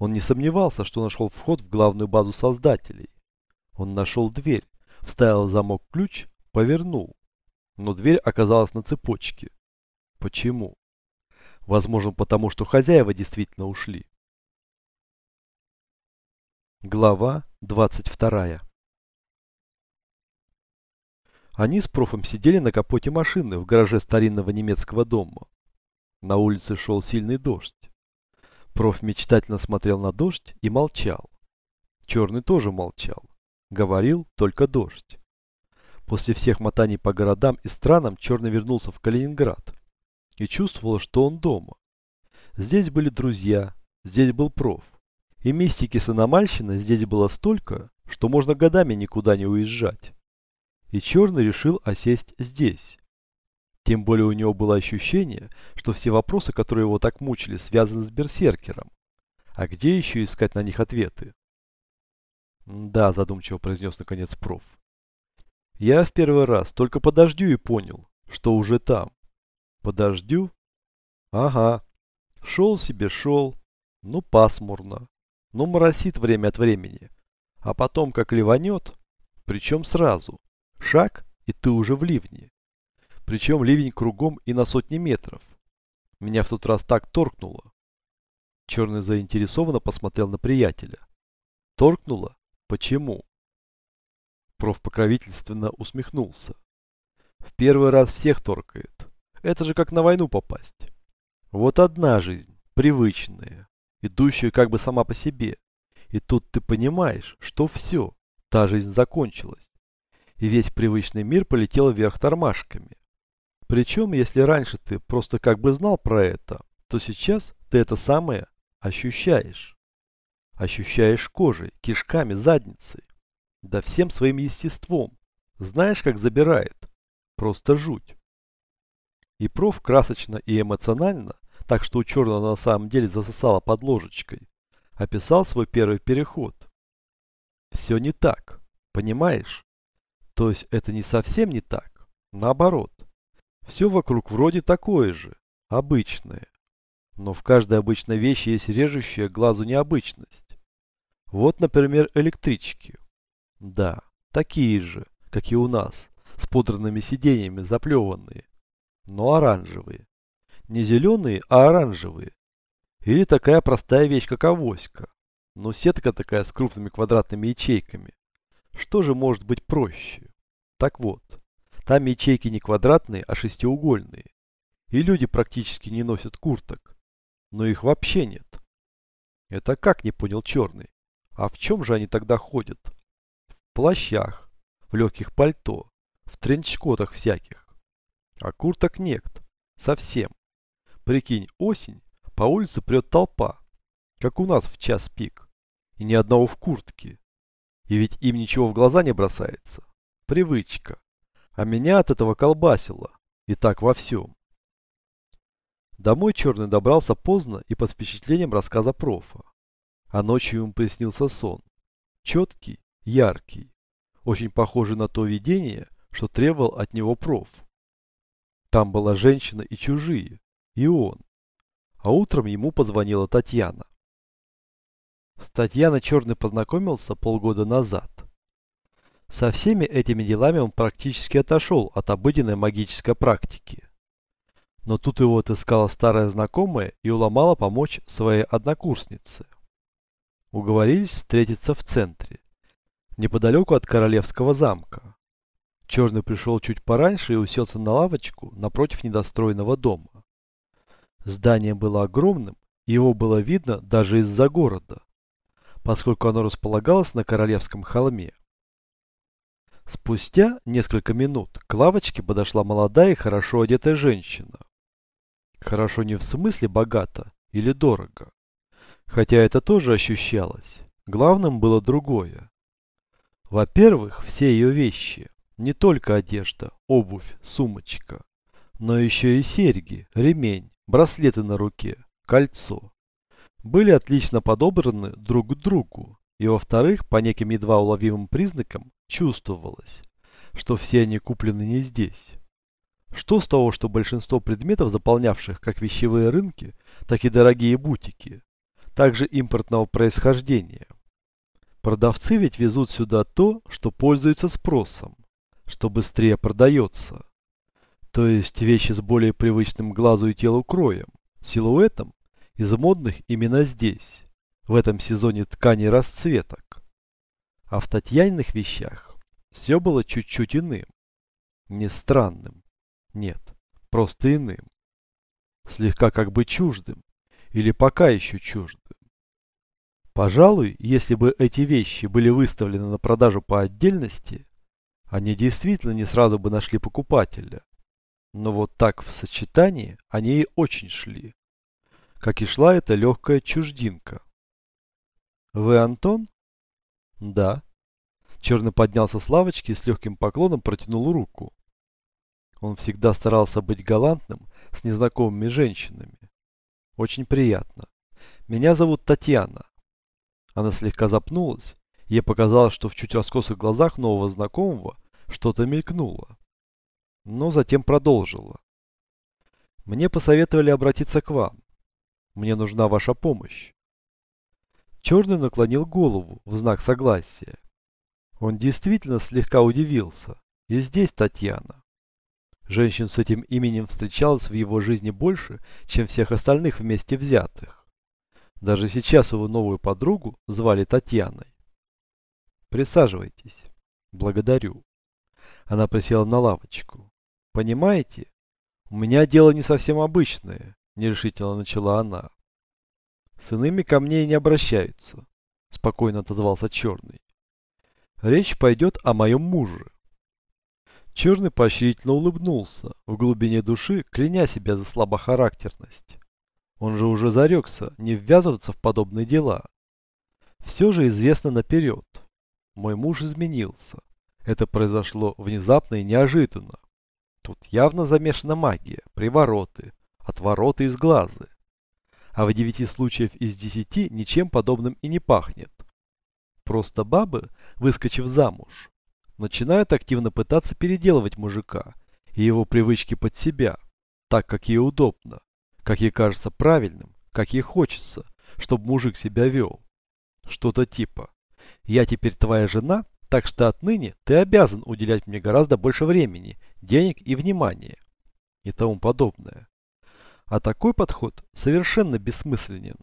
Он не сомневался, что нашел вход в главную базу создателей. Он нашел дверь, вставил замок ключ, повернул. Но дверь оказалась на цепочке. Почему? Возможно, потому что хозяева действительно ушли. Глава 22 Они с профом сидели на капоте машины в гараже старинного немецкого дома. На улице шел сильный дождь. Проф мечтательно смотрел на дождь и молчал. Черный тоже молчал. Говорил только дождь. После всех мотаний по городам и странам Черный вернулся в Калининград и чувствовал, что он дома. Здесь были друзья, здесь был проф. И мистики с аномальщины здесь было столько, что можно годами никуда не уезжать. И Черный решил осесть здесь. Тем более у него было ощущение, что все вопросы, которые его так мучили, связаны с Берсеркером. А где еще искать на них ответы? «Да», задумчиво произнес наконец проф. «Я в первый раз только подождю и понял, что уже там. Подождю? Ага. Шел себе, шел. Ну, пасмурно. Ну, моросит время от времени. А потом как ливанет, причем сразу. Шаг, и ты уже в ливне. Причем ливень кругом и на сотни метров. Меня в тот раз так торкнуло. Черный заинтересованно посмотрел на приятеля. Торкнуло? Почему? Проф покровительственно усмехнулся. В первый раз всех торкает. Это же как на войну попасть. Вот одна жизнь, привычная, идущая как бы сама по себе. И тут ты понимаешь, что все, та жизнь закончилась. И весь привычный мир полетел вверх тормашками. Причем, если раньше ты просто как бы знал про это, то сейчас ты это самое ощущаешь. Ощущаешь кожей, кишками, задницей. Да всем своим естеством. Знаешь, как забирает? Просто жуть. И проф красочно и эмоционально, так что у черного на самом деле засосало под ложечкой, описал свой первый переход. Все не так, понимаешь? То есть это не совсем не так, наоборот. Все вокруг вроде такое же, обычное. Но в каждой обычной вещи есть режущая глазу необычность. Вот, например, электрички. Да, такие же, как и у нас, с подранными сиденьями, заплеванные. Но оранжевые. Не зеленые, а оранжевые. Или такая простая вещь, как авоська. Но сетка такая с крупными квадратными ячейками. Что же может быть проще? Так вот, там ячейки не квадратные, а шестиугольные. И люди практически не носят курток. Но их вообще нет. Это как, не понял Черный? А в чем же они тогда ходят? В плащах, в легких пальто, в тренчкотах всяких. А курток нет. Совсем. Прикинь, осень, по улице прет толпа. Как у нас в час пик. И ни одного в куртке. И ведь им ничего в глаза не бросается. Привычка. А меня от этого колбасило. И так во всем. Домой Черный добрался поздно и под впечатлением рассказа профа. А ночью ему приснился сон. Четкий, яркий, очень похожий на то видение, что требовал от него проф. Там была женщина и чужие, и он. А утром ему позвонила Татьяна. С Татьяной Черный познакомился полгода назад. Со всеми этими делами он практически отошел от обыденной магической практики. Но тут его отыскала старая знакомая и уломала помочь своей однокурснице. Уговорились встретиться в центре, неподалеку от Королевского замка. Черный пришел чуть пораньше и уселся на лавочку напротив недостроенного дома. Здание было огромным, и его было видно даже из-за города, поскольку оно располагалось на Королевском холме. Спустя несколько минут к лавочке подошла молодая и хорошо одетая женщина. Хорошо не в смысле богато или дорого, Хотя это тоже ощущалось. Главным было другое. Во-первых, все ее вещи. Не только одежда, обувь, сумочка. Но еще и серьги, ремень, браслеты на руке, кольцо. Были отлично подобраны друг к другу. И во-вторых, по неким едва уловимым признакам чувствовалось, что все они куплены не здесь. Что с того, что большинство предметов, заполнявших как вещевые рынки, так и дорогие бутики, также импортного происхождения. Продавцы ведь везут сюда то, что пользуется спросом, что быстрее продается. То есть вещи с более привычным глазу и телу кроем, силуэтом, из модных именно здесь, в этом сезоне тканей расцветок. А в Татьяниных вещах все было чуть-чуть иным. Не странным. Нет, просто иным. Слегка как бы чуждым. Или пока еще чуждым. Пожалуй, если бы эти вещи были выставлены на продажу по отдельности, они действительно не сразу бы нашли покупателя. Но вот так в сочетании они и очень шли. Как и шла эта легкая чуждинка. «Вы Антон?» «Да». Черный поднялся с лавочки и с легким поклоном протянул руку. Он всегда старался быть галантным с незнакомыми женщинами. «Очень приятно. Меня зовут Татьяна». Она слегка запнулась, и ей показалось, что в чуть раскосых глазах нового знакомого что-то мелькнуло но затем продолжила. Мне посоветовали обратиться к вам. Мне нужна ваша помощь. Черный наклонил голову в знак согласия. Он действительно слегка удивился. И здесь Татьяна. Женщин с этим именем встречалось в его жизни больше, чем всех остальных вместе взятых. Даже сейчас его новую подругу звали Татьяной. Присаживайтесь. Благодарю. Она присела на лавочку. Понимаете? У меня дело не совсем обычное, нерешительно начала она. С иными ко не обращаются, спокойно отозвался Черный. Речь пойдет о моем муже. Черный поощрительно улыбнулся, в глубине души кляня себя за слабохарактерность. Он же уже зарекся не ввязываться в подобные дела. Все же известно наперед. Мой муж изменился. Это произошло внезапно и неожиданно. Тут явно замешана магия, привороты, отвороты из глаза. А в девяти случаев из десяти ничем подобным и не пахнет. Просто бабы, выскочив замуж, начинают активно пытаться переделывать мужика и его привычки под себя, так, как ей удобно, как ей кажется правильным, как ей хочется, чтобы мужик себя вел. Что-то типа «Я теперь твоя жена, так что отныне ты обязан уделять мне гораздо больше времени, денег и внимания. И тому подобное. А такой подход совершенно бессмысленен.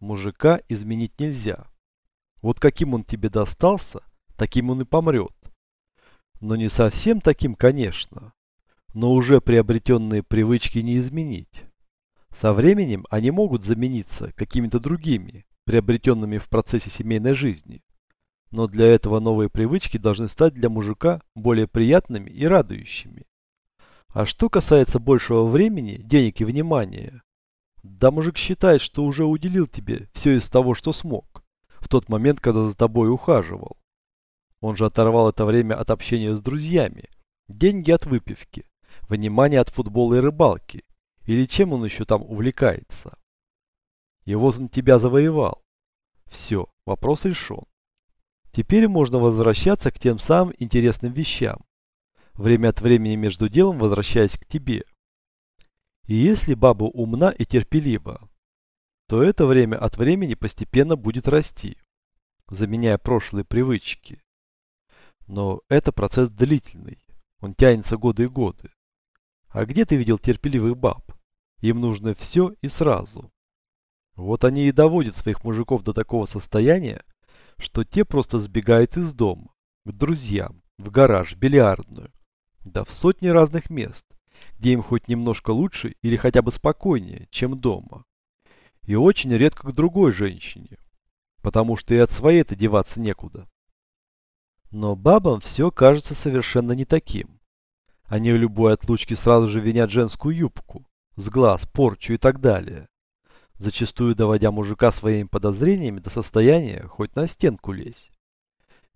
Мужика изменить нельзя. Вот каким он тебе достался, таким он и помрет. Но не совсем таким, конечно. Но уже приобретенные привычки не изменить. Со временем они могут замениться какими-то другими, приобретенными в процессе семейной жизни. Но для этого новые привычки должны стать для мужика более приятными и радующими. А что касается большего времени, денег и внимания, да мужик считает, что уже уделил тебе все из того, что смог, в тот момент, когда за тобой ухаживал. Он же оторвал это время от общения с друзьями, деньги от выпивки, внимание от футбола и рыбалки, или чем он еще там увлекается. И вот он тебя завоевал. Все, вопрос решен. Теперь можно возвращаться к тем самым интересным вещам, время от времени между делом возвращаясь к тебе. И если баба умна и терпелива, то это время от времени постепенно будет расти, заменяя прошлые привычки. Но это процесс длительный, он тянется годы и годы. А где ты видел терпеливых баб? Им нужно все и сразу. Вот они и доводят своих мужиков до такого состояния, что те просто сбегают из дома, к друзьям, в гараж, в бильярдную, да в сотни разных мест, где им хоть немножко лучше или хотя бы спокойнее, чем дома. И очень редко к другой женщине, потому что и от своей-то деваться некуда. Но бабам все кажется совершенно не таким. Они в любой отлучке сразу же винят женскую юбку, с глаз, порчу и так далее зачастую доводя мужика своими подозрениями до состояния хоть на стенку лезь.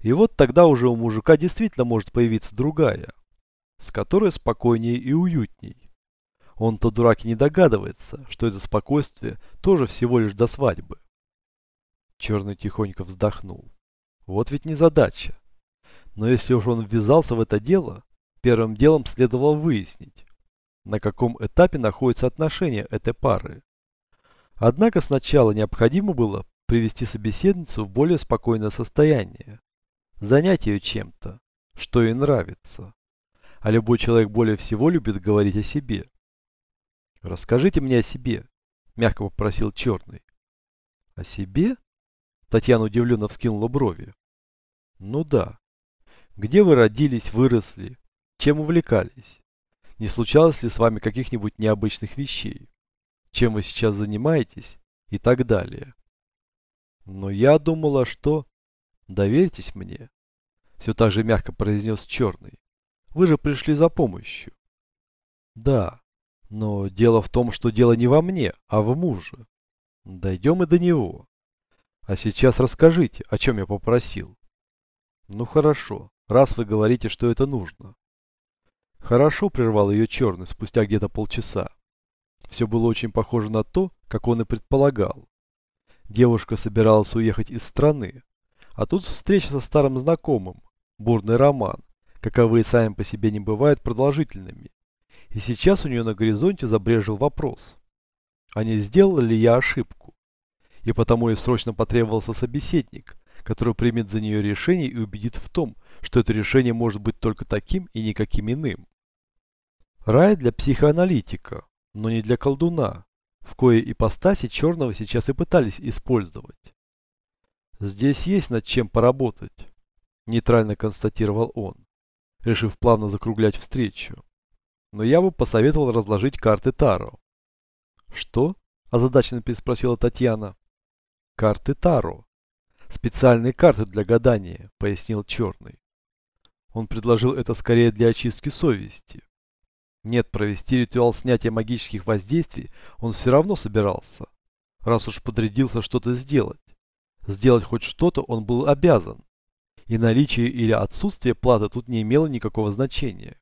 И вот тогда уже у мужика действительно может появиться другая, с которой спокойнее и уютней. Он-то дурак и не догадывается, что это спокойствие тоже всего лишь до свадьбы. Черный тихонько вздохнул. Вот ведь не задача. Но если уж он ввязался в это дело, первым делом следовало выяснить, на каком этапе находятся отношения этой пары. Однако сначала необходимо было привести собеседницу в более спокойное состояние, занять ее чем-то, что ей нравится. А любой человек более всего любит говорить о себе. «Расскажите мне о себе», – мягко попросил Черный. «О себе?» – Татьяна удивленно вскинула брови. «Ну да. Где вы родились, выросли? Чем увлекались? Не случалось ли с вами каких-нибудь необычных вещей? Чем вы сейчас занимаетесь? И так далее. Но я думала, что... Доверьтесь мне. Все так же мягко произнес Черный. Вы же пришли за помощью. Да, но дело в том, что дело не во мне, а в муже. Дойдем и до него. А сейчас расскажите, о чем я попросил. Ну хорошо, раз вы говорите, что это нужно. Хорошо, прервал ее Черный спустя где-то полчаса. Все было очень похоже на то, как он и предполагал. Девушка собиралась уехать из страны, а тут встреча со старым знакомым, бурный роман, каковые сами по себе не бывают продолжительными. И сейчас у нее на горизонте забрежил вопрос. А не сделал ли я ошибку? И потому ей срочно потребовался собеседник, который примет за нее решение и убедит в том, что это решение может быть только таким и никаким иным. Рай для психоаналитика, но не для колдуна, в кое ипостаси черного сейчас и пытались использовать. Здесь есть над чем поработать, нейтрально констатировал он, решив плавно закруглять встречу. Но я бы посоветовал разложить карты Таро. Что? озадаченно переспросила Татьяна. Карты Таро. Специальные карты для гадания, пояснил Черный. Он предложил это скорее для очистки совести. Нет, провести ритуал снятия магических воздействий он все равно собирался. Раз уж подрядился что-то сделать. Сделать хоть что-то он был обязан. И наличие или отсутствие платы тут не имело никакого значения.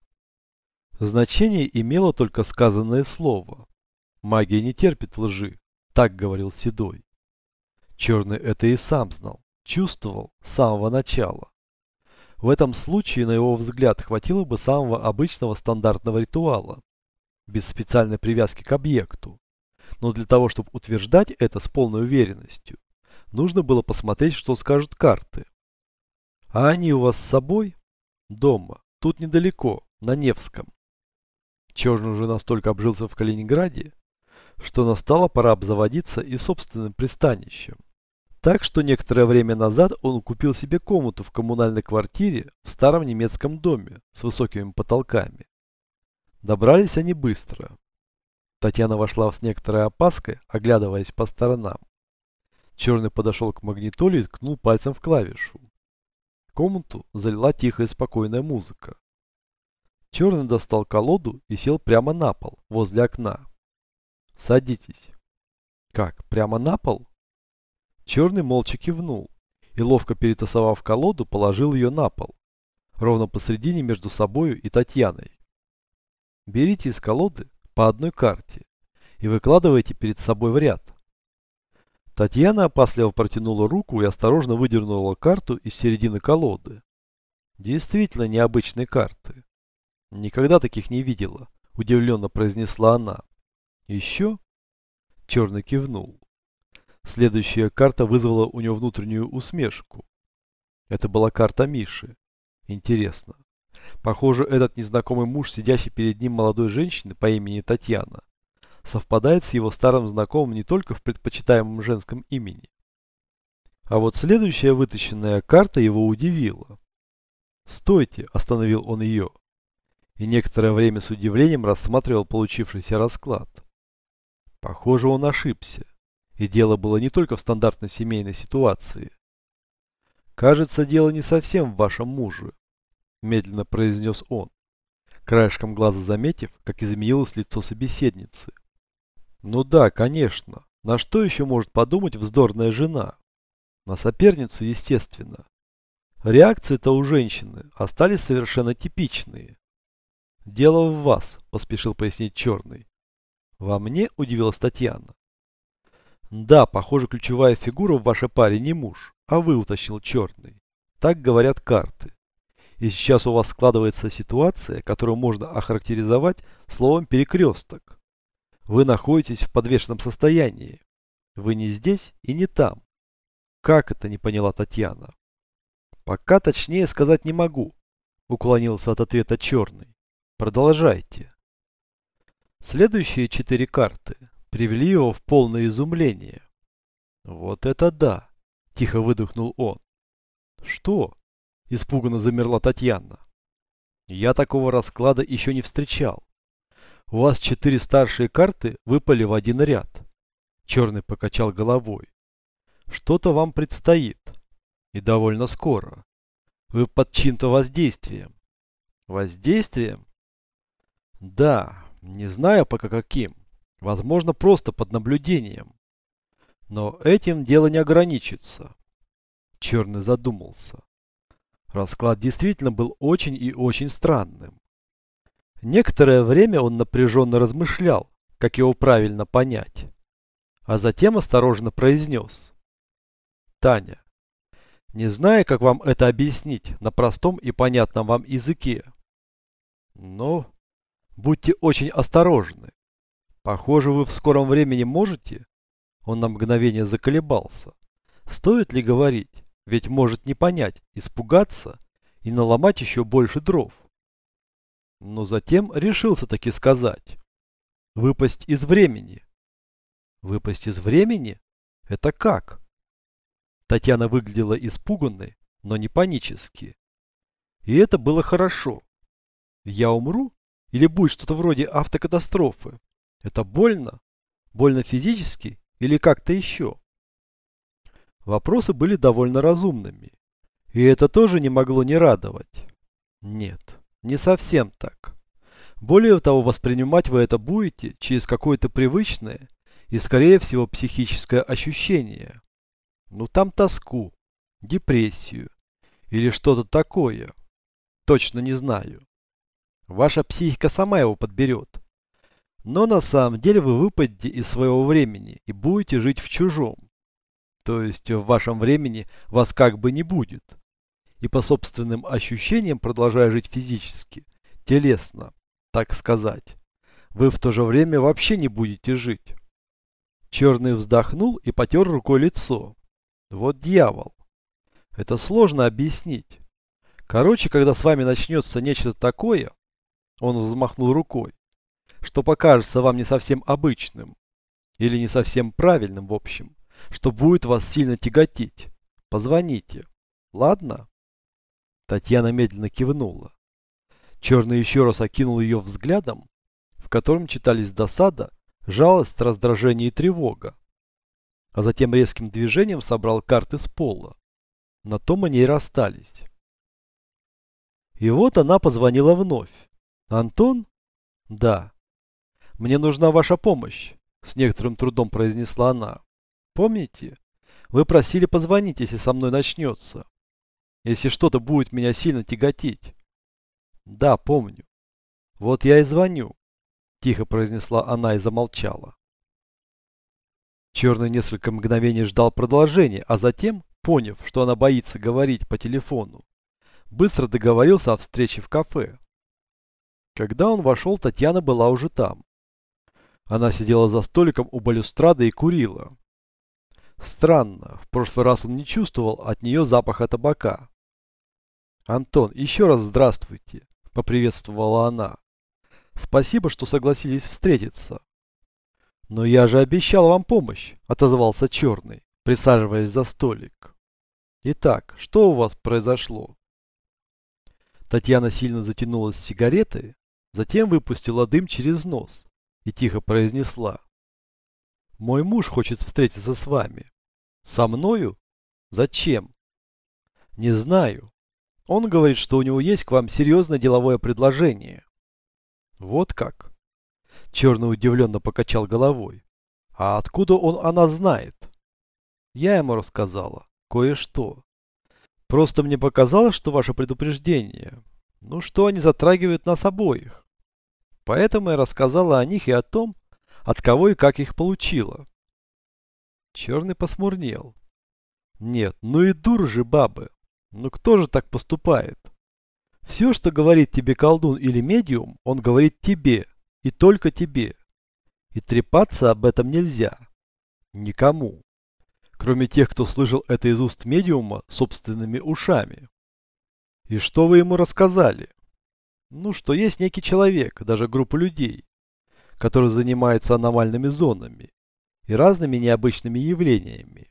Значение имело только сказанное слово. Магия не терпит лжи, так говорил Седой. Черный это и сам знал, чувствовал с самого начала. В этом случае, на его взгляд, хватило бы самого обычного стандартного ритуала, без специальной привязки к объекту. Но для того, чтобы утверждать это с полной уверенностью, нужно было посмотреть, что скажут карты. А они у вас с собой? Дома. Тут недалеко, на Невском. Черный уже настолько обжился в Калининграде, что настала пора обзаводиться и собственным пристанищем. Так что некоторое время назад он купил себе комнату в коммунальной квартире в старом немецком доме с высокими потолками. Добрались они быстро. Татьяна вошла с некоторой опаской, оглядываясь по сторонам. Черный подошел к магнитоле и ткнул пальцем в клавишу. Комнату залила тихая спокойная музыка. Черный достал колоду и сел прямо на пол, возле окна. «Садитесь». «Как, прямо на пол?» Черный молча кивнул и, ловко перетасовав колоду, положил ее на пол, ровно посредине между собою и Татьяной. Берите из колоды по одной карте и выкладывайте перед собой в ряд. Татьяна опасливо протянула руку и осторожно выдернула карту из середины колоды. Действительно необычные карты. Никогда таких не видела, удивленно произнесла она. Еще? Черный кивнул. Следующая карта вызвала у него внутреннюю усмешку. Это была карта Миши. Интересно. Похоже, этот незнакомый муж, сидящий перед ним молодой женщины по имени Татьяна, совпадает с его старым знакомым не только в предпочитаемом женском имени. А вот следующая вытащенная карта его удивила. «Стойте!» – остановил он ее. И некоторое время с удивлением рассматривал получившийся расклад. Похоже, он ошибся. И дело было не только в стандартной семейной ситуации. «Кажется, дело не совсем в вашем муже», – медленно произнес он, краешком глаза заметив, как изменилось лицо собеседницы. «Ну да, конечно. На что еще может подумать вздорная жена? На соперницу, естественно. Реакции-то у женщины остались совершенно типичные. «Дело в вас», – поспешил пояснить Черный. «Во мне?» – удивилась Татьяна. Да, похоже, ключевая фигура в вашей паре не муж, а вы уточнил черный. Так говорят карты. И сейчас у вас складывается ситуация, которую можно охарактеризовать словом перекресток. Вы находитесь в подвешенном состоянии. Вы не здесь и не там. Как это, не поняла Татьяна. Пока точнее сказать не могу, уклонился от ответа черный. Продолжайте. Следующие четыре карты привели его в полное изумление. Вот это да, тихо выдохнул он. Что? Испуганно замерла Татьяна. Я такого расклада еще не встречал. У вас четыре старшие карты выпали в один ряд. Черный покачал головой. Что-то вам предстоит. И довольно скоро. Вы под чьим-то воздействием. Воздействием? Да, не знаю пока каким. Возможно, просто под наблюдением. Но этим дело не ограничится. Черный задумался. Расклад действительно был очень и очень странным. Некоторое время он напряженно размышлял, как его правильно понять. А затем осторожно произнес. Таня, не знаю, как вам это объяснить на простом и понятном вам языке. Но будьте очень осторожны. Похоже, вы в скором времени можете? Он на мгновение заколебался. Стоит ли говорить? Ведь может не понять, испугаться и наломать еще больше дров. Но затем решился таки сказать. Выпасть из времени. Выпасть из времени? Это как? Татьяна выглядела испуганной, но не панически. И это было хорошо. Я умру? Или будет что-то вроде автокатастрофы? Это больно? Больно физически или как-то еще? Вопросы были довольно разумными. И это тоже не могло не радовать. Нет, не совсем так. Более того, воспринимать вы это будете через какое-то привычное и, скорее всего, психическое ощущение. Ну там тоску, депрессию или что-то такое. Точно не знаю. Ваша психика сама его подберет. Но на самом деле вы выпадете из своего времени и будете жить в чужом. То есть в вашем времени вас как бы не будет. И по собственным ощущениям, продолжая жить физически, телесно, так сказать, вы в то же время вообще не будете жить. Черный вздохнул и потер рукой лицо. Вот дьявол. Это сложно объяснить. Короче, когда с вами начнется нечто такое, он взмахнул рукой, что покажется вам не совсем обычным, или не совсем правильным в общем, что будет вас сильно тяготить. Позвоните. Ладно? Татьяна медленно кивнула. Черный еще раз окинул ее взглядом, в котором читались досада, жалость, раздражение и тревога. А затем резким движением собрал карты с пола. На том они и расстались. И вот она позвонила вновь. «Антон?» «Да». «Мне нужна ваша помощь», — с некоторым трудом произнесла она. Помните? Вы просили позвонить, если со мной начнется. Если что-то будет меня сильно тяготить. Да, помню. Вот я и звоню. Тихо произнесла она и замолчала. Черный несколько мгновений ждал продолжения, а затем, поняв, что она боится говорить по телефону, быстро договорился о встрече в кафе. Когда он вошел, Татьяна была уже там. Она сидела за столиком у балюстрады и курила. Странно, в прошлый раз он не чувствовал от нее запаха табака. «Антон, еще раз здравствуйте», — поприветствовала она. «Спасибо, что согласились встретиться». «Но я же обещал вам помощь», — отозвался Черный, присаживаясь за столик. «Итак, что у вас произошло?» Татьяна сильно затянулась сигаретой, затем выпустила дым через нос и тихо произнесла. Мой муж хочет встретиться с вами. Со мною? Зачем? Не знаю. Он говорит, что у него есть к вам серьезное деловое предложение. Вот как? Черный удивленно покачал головой. А откуда он о нас знает? Я ему рассказала. Кое-что. Просто мне показалось, что ваше предупреждение. Ну что они затрагивают нас обоих. Поэтому я рассказала о них и о том, от кого и как их получила. Черный посмурнел. Нет, ну и дур же бабы. Ну кто же так поступает? Все, что говорит тебе колдун или медиум, он говорит тебе. И только тебе. И трепаться об этом нельзя. Никому. Кроме тех, кто слышал это из уст медиума собственными ушами. И что вы ему рассказали? Ну, что есть некий человек, даже группа людей, которые занимаются аномальными зонами и разными необычными явлениями.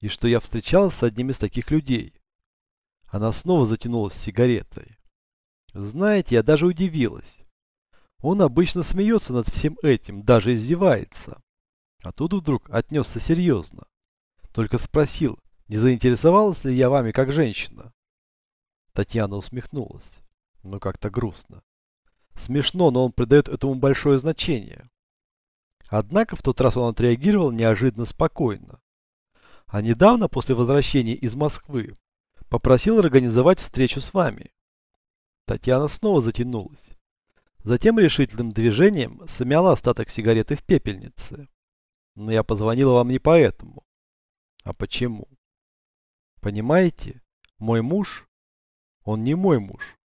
И что я встречалась с одним из таких людей. Она снова затянулась сигаретой. Знаете, я даже удивилась. Он обычно смеется над всем этим, даже издевается. А тут вдруг отнесся серьезно. Только спросил, не заинтересовалась ли я вами как женщина. Татьяна усмехнулась. Ну как-то грустно. Смешно, но он придает этому большое значение. Однако в тот раз он отреагировал неожиданно спокойно. А недавно, после возвращения из Москвы, попросил организовать встречу с вами. Татьяна снова затянулась. Затем решительным движением смяла остаток сигареты в пепельнице. Но я позвонила вам не поэтому. А почему? Понимаете, мой муж, он не мой муж.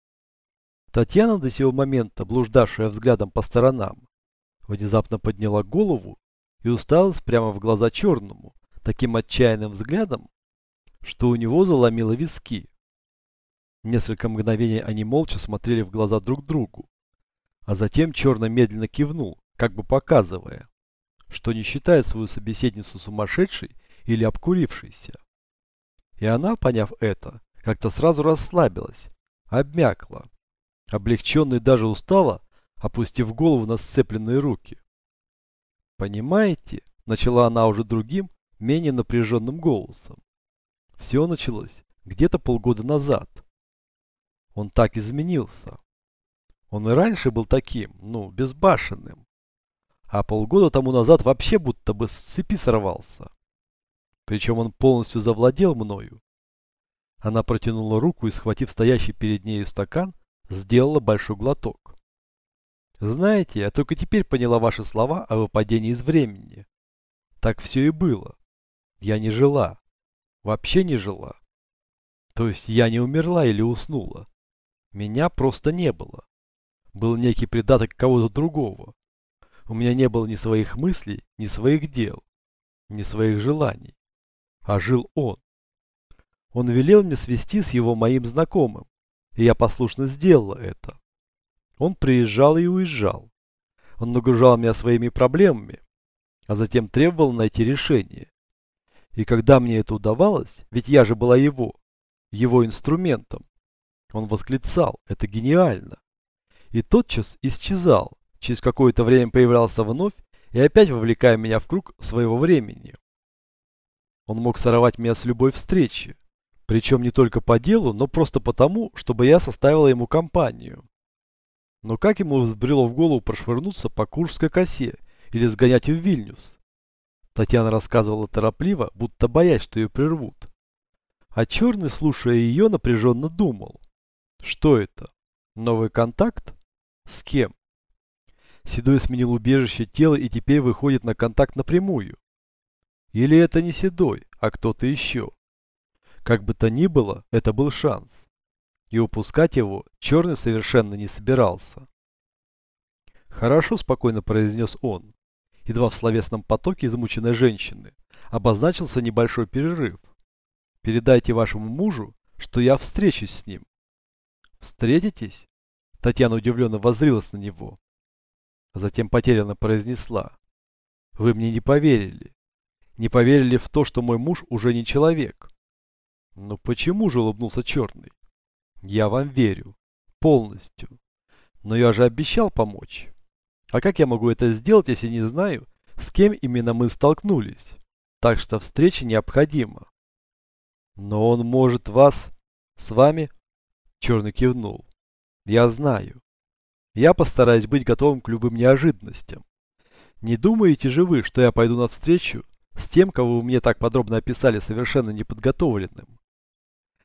Татьяна, до сего момента блуждавшая взглядом по сторонам, внезапно подняла голову и уставилась прямо в глаза черному, таким отчаянным взглядом, что у него заломило виски. Несколько мгновений они молча смотрели в глаза друг другу, а затем черно медленно кивнул, как бы показывая, что не считает свою собеседницу сумасшедшей или обкурившейся. И она, поняв это, как-то сразу расслабилась, обмякла, облегченно и даже устала, опустив голову на сцепленные руки. «Понимаете?» – начала она уже другим, менее напряженным голосом. Все началось где-то полгода назад. Он так изменился. Он и раньше был таким, ну, безбашенным. А полгода тому назад вообще будто бы с цепи сорвался. Причем он полностью завладел мною. Она протянула руку и, схватив стоящий перед нею стакан, сделала большой глоток. Знаете, я только теперь поняла ваши слова о выпадении из времени. Так все и было. Я не жила. Вообще не жила. То есть я не умерла или уснула. Меня просто не было. Был некий придаток кого-то другого. У меня не было ни своих мыслей, ни своих дел, ни своих желаний. А жил он. Он велел мне свести с его моим знакомым, и я послушно сделала это. Он приезжал и уезжал. Он нагружал меня своими проблемами, а затем требовал найти решение. И когда мне это удавалось, ведь я же была его, его инструментом, он восклицал, это гениально. И тотчас исчезал, через какое-то время появлялся вновь и опять вовлекая меня в круг своего времени. Он мог сорвать меня с любой встречи, причем не только по делу, но просто потому, чтобы я составила ему компанию. Но как ему взбрело в голову прошвырнуться по Курской косе или сгонять в Вильнюс? Татьяна рассказывала торопливо, будто боясь, что ее прервут. А Черный, слушая ее, напряженно думал. Что это? Новый контакт? С кем? Седой сменил убежище тела и теперь выходит на контакт напрямую. Или это не Седой, а кто-то еще? Как бы то ни было, это был шанс. И упускать его Черный совершенно не собирался. «Хорошо», – спокойно произнес он. Едва в словесном потоке измученной женщины обозначился небольшой перерыв. «Передайте вашему мужу, что я встречусь с ним». «Встретитесь?» Татьяна удивленно воззрилась на него. Затем потерянно произнесла. «Вы мне не поверили. Не поверили в то, что мой муж уже не человек. «Ну почему же?» – улыбнулся Черный. «Я вам верю. Полностью. Но я же обещал помочь. А как я могу это сделать, если не знаю, с кем именно мы столкнулись? Так что встреча необходима». «Но он может вас... с вами...» Черный кивнул. «Я знаю. Я постараюсь быть готовым к любым неожиданностям. Не думаете же вы, что я пойду навстречу с тем, кого вы мне так подробно описали совершенно неподготовленным?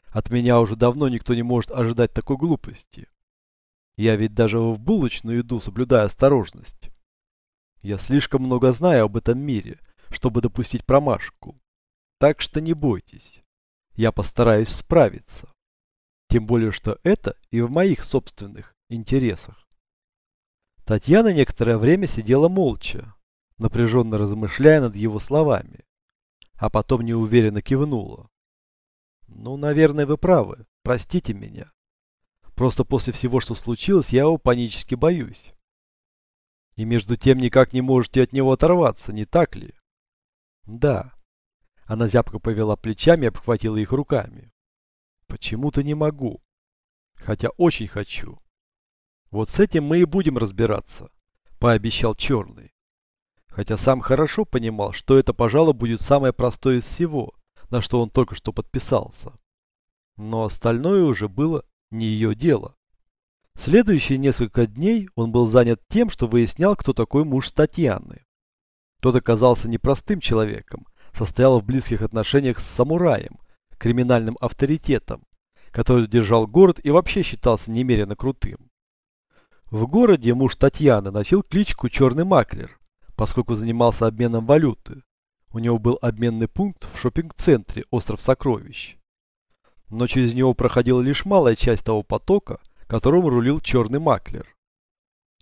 От меня уже давно никто не может ожидать такой глупости. Я ведь даже в булочную иду, соблюдая осторожность. Я слишком много знаю об этом мире, чтобы допустить промашку. Так что не бойтесь. Я постараюсь справиться. Тем более, что это и в моих собственных интересах. Татьяна некоторое время сидела молча, напряженно размышляя над его словами, а потом неуверенно кивнула. Ну, наверное, вы правы. Простите меня. Просто после всего, что случилось, я его панически боюсь. И между тем никак не можете от него оторваться, не так ли? Да. Она зябко повела плечами и обхватила их руками. Почему-то не могу. Хотя очень хочу. Вот с этим мы и будем разбираться, пообещал Черный. Хотя сам хорошо понимал, что это, пожалуй, будет самое простое из всего, на что он только что подписался. Но остальное уже было не ее дело. Следующие несколько дней он был занят тем, что выяснял, кто такой муж Татьяны. Тот оказался непростым человеком, состоял в близких отношениях с самураем, криминальным авторитетом, который держал город и вообще считался немерено крутым. В городе муж Татьяны носил кличку «Черный маклер», поскольку занимался обменом валюты, у него был обменный пункт в шопинг-центре «Остров сокровищ». Но через него проходила лишь малая часть того потока, которым рулил черный маклер.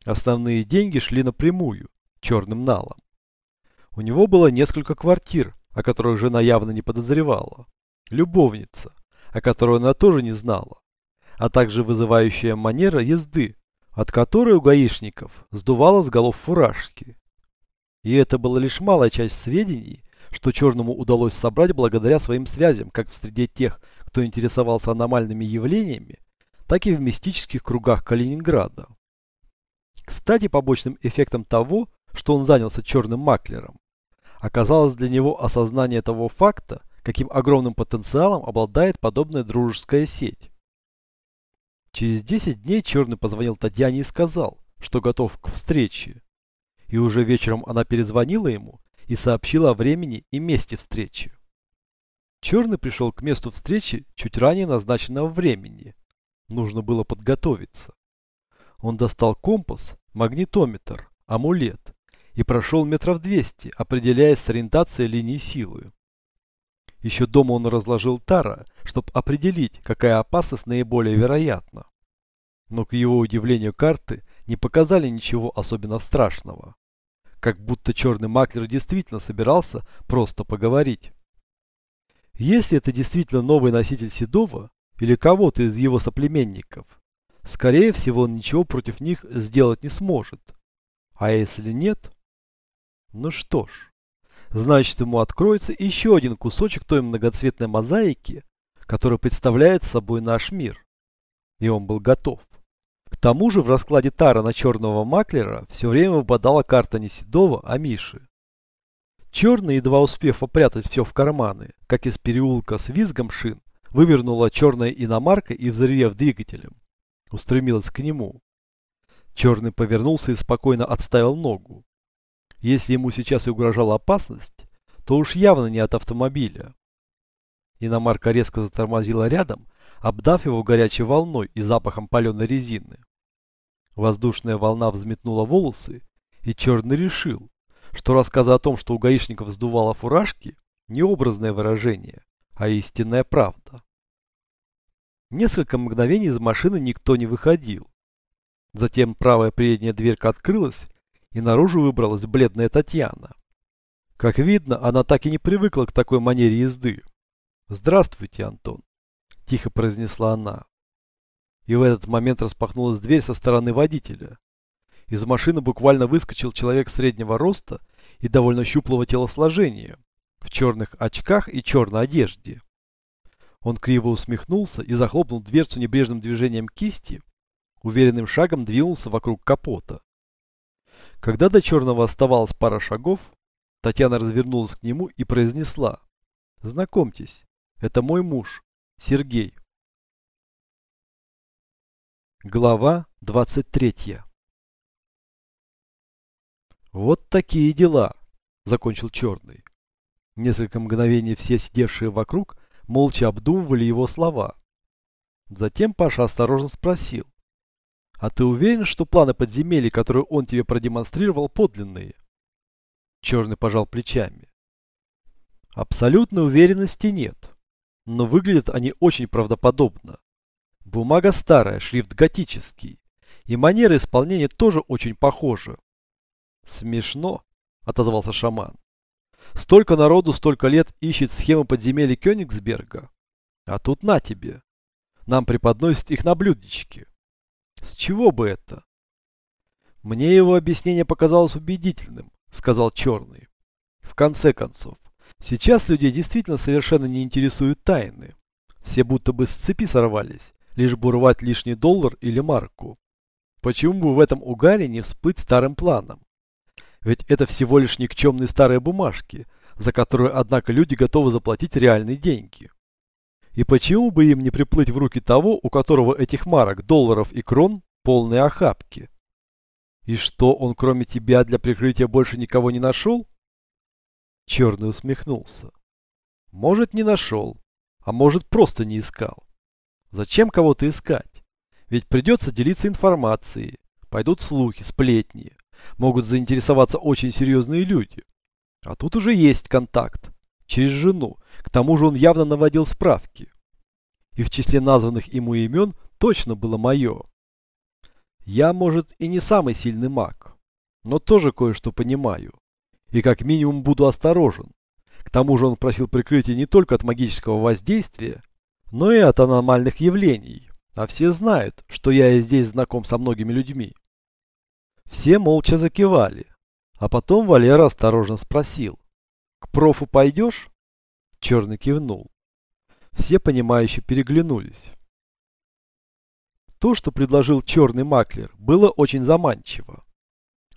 Основные деньги шли напрямую, черным налом. У него было несколько квартир, о которых жена явно не подозревала. Любовница, о которой она тоже не знала. А также вызывающая манера езды, от которой у гаишников сдувала с голов фуражки. И это была лишь малая часть сведений, что Черному удалось собрать благодаря своим связям как в среде тех, кто интересовался аномальными явлениями, так и в мистических кругах Калининграда. Кстати, побочным эффектом того, что он занялся черным маклером, оказалось для него осознание того факта, каким огромным потенциалом обладает подобная дружеская сеть. Через 10 дней Черный позвонил Татьяне и сказал, что готов к встрече и уже вечером она перезвонила ему и сообщила о времени и месте встречи. Черный пришел к месту встречи чуть ранее назначенного времени. Нужно было подготовиться. Он достал компас, магнитометр, амулет и прошел метров 200, определяясь с ориентацией линии силы. Еще дома он разложил Тара, чтобы определить, какая опасность наиболее вероятна. Но к его удивлению карты не показали ничего особенно страшного как будто черный маклер действительно собирался просто поговорить. Если это действительно новый носитель Седова или кого-то из его соплеменников, скорее всего он ничего против них сделать не сможет. А если нет? Ну что ж, значит ему откроется еще один кусочек той многоцветной мозаики, которая представляет собой наш мир. И он был готов. К тому же в раскладе Тара на черного маклера все время выпадала карта не Седова, а Миши. Черный, едва успев попрятать все в карманы, как из переулка с визгом шин, вывернула черная иномарка и, взрывев двигателем, устремилась к нему. Черный повернулся и спокойно отставил ногу. Если ему сейчас и угрожала опасность, то уж явно не от автомобиля. Иномарка резко затормозила рядом, обдав его горячей волной и запахом паленой резины. Воздушная волна взметнула волосы, и Черный решил, что рассказы о том, что у гаишников сдувало фуражки, не образное выражение, а истинная правда. Несколько мгновений из машины никто не выходил. Затем правая передняя дверка открылась, и наружу выбралась бледная Татьяна. Как видно, она так и не привыкла к такой манере езды. «Здравствуйте, Антон», – тихо произнесла она. И в этот момент распахнулась дверь со стороны водителя. Из машины буквально выскочил человек среднего роста и довольно щуплого телосложения, в черных очках и черной одежде. Он криво усмехнулся и захлопнул дверцу небрежным движением кисти, уверенным шагом двинулся вокруг капота. Когда до черного оставалось пара шагов, Татьяна развернулась к нему и произнесла «Знакомьтесь, это мой муж, Сергей». Глава 23 «Вот такие дела», — закончил Черный. Несколько мгновений все сидевшие вокруг молча обдумывали его слова. Затем Паша осторожно спросил. «А ты уверен, что планы подземелья, которые он тебе продемонстрировал, подлинные?» Черный пожал плечами. «Абсолютной уверенности нет но выглядят они очень правдоподобно. Бумага старая, шрифт готический, и манера исполнения тоже очень похожа. Смешно, отозвался шаман. Столько народу столько лет ищет схемы подземелья Кёнигсберга. А тут на тебе. Нам преподносят их на блюдечке. С чего бы это? Мне его объяснение показалось убедительным, сказал Черный. В конце концов, сейчас людей действительно совершенно не интересуют тайны. Все будто бы с цепи сорвались, лишь бы урвать лишний доллар или марку. Почему бы в этом угаре не всплыть старым планом? Ведь это всего лишь никчемные старые бумажки, за которые, однако, люди готовы заплатить реальные деньги. И почему бы им не приплыть в руки того, у которого этих марок, долларов и крон полные охапки? И что, он кроме тебя для прикрытия больше никого не нашел? Черный усмехнулся. Может, не нашел, а может, просто не искал. Зачем кого-то искать? Ведь придется делиться информацией. Пойдут слухи, сплетни. Могут заинтересоваться очень серьезные люди. А тут уже есть контакт. Через жену. К тому же он явно наводил справки. И в числе названных ему имен точно было мое. Я, может, и не самый сильный маг. Но тоже кое-что понимаю. И как минимум буду осторожен. К тому же он просил прикрытия не только от магического воздействия, но и от аномальных явлений. А все знают, что я и здесь знаком со многими людьми. Все молча закивали. А потом Валера осторожно спросил. «К профу пойдешь?» Черный кивнул. Все понимающие переглянулись. То, что предложил черный маклер, было очень заманчиво.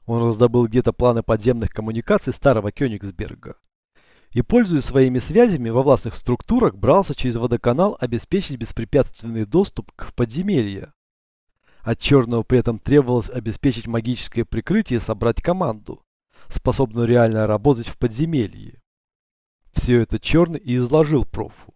Он раздобыл где-то планы подземных коммуникаций старого Кёнигсберга и, пользуясь своими связями во властных структурах, брался через водоканал обеспечить беспрепятственный доступ к подземелье. От Черного при этом требовалось обеспечить магическое прикрытие и собрать команду, способную реально работать в подземелье. Все это Черный и изложил профу.